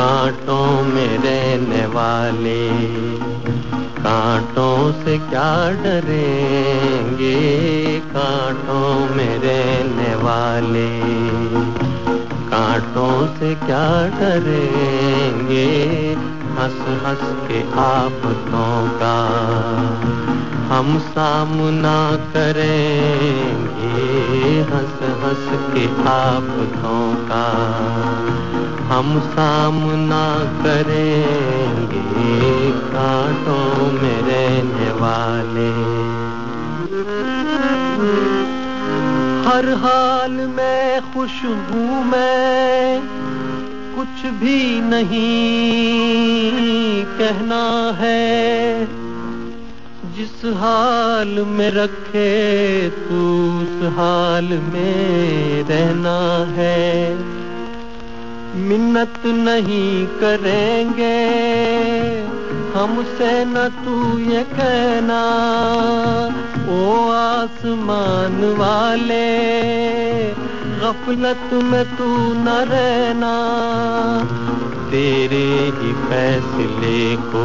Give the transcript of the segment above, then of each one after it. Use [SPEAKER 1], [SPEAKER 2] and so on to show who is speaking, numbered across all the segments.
[SPEAKER 1] कांटों में रहने वाले कांटों से क्या डरेंगे? कांटों में रहने वाले। कांटों से क्या डरेंगे हंस हंस के आफतों का हम सामना करेंगे। हंस हंस के आफतों का हम सामना करेंगे। कांटों में रहने वाले। हर में खुश हूँ मैं कुछ भी नहीं कहना है। जिस हाल में रखे तू, उस हाल में रहना है। मिन्नत नहीं करेंगे, हमसे न तू ये कहना। ओ आसमान वाले गफलत में तू न रहना, तेरे ही फैसले को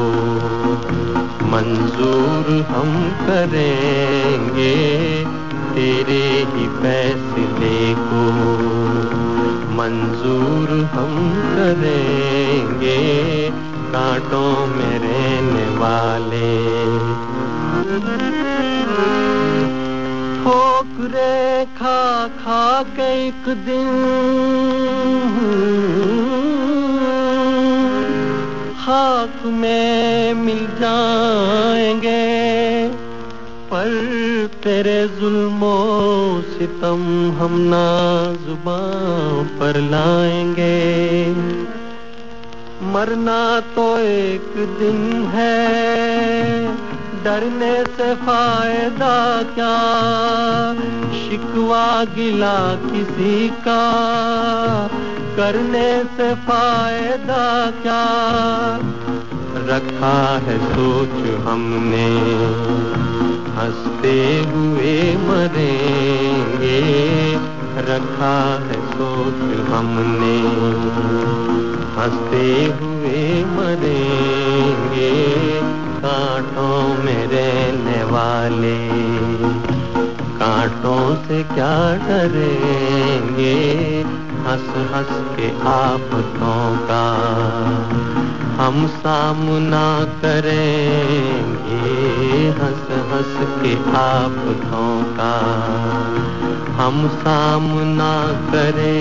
[SPEAKER 1] मंजूर हम करेंगे, तेरे ही फैसले को मंजूर हम करेंगे, कांटों में रहने वाले। खा खा के एक दिन। खाक में मिल जाएँगे, पर तेरे जुल्मो सितम हम ना ज़ुबान पर लाएँगे। मरना तो एक दिन है डरने से फ़ायदा क्या? शिकवा गिला किसी का। करने से फ़ायदा क्या? रखा है सोच हमने, हँसते हुए मरेंगे। रखा है सोच हमने, हँसते हुए कांटों से क्या डरेंगे? हंस हंस के आफतों का हम सामना करेंगे। हंस हंस के आफतों का हम सामना करेंगे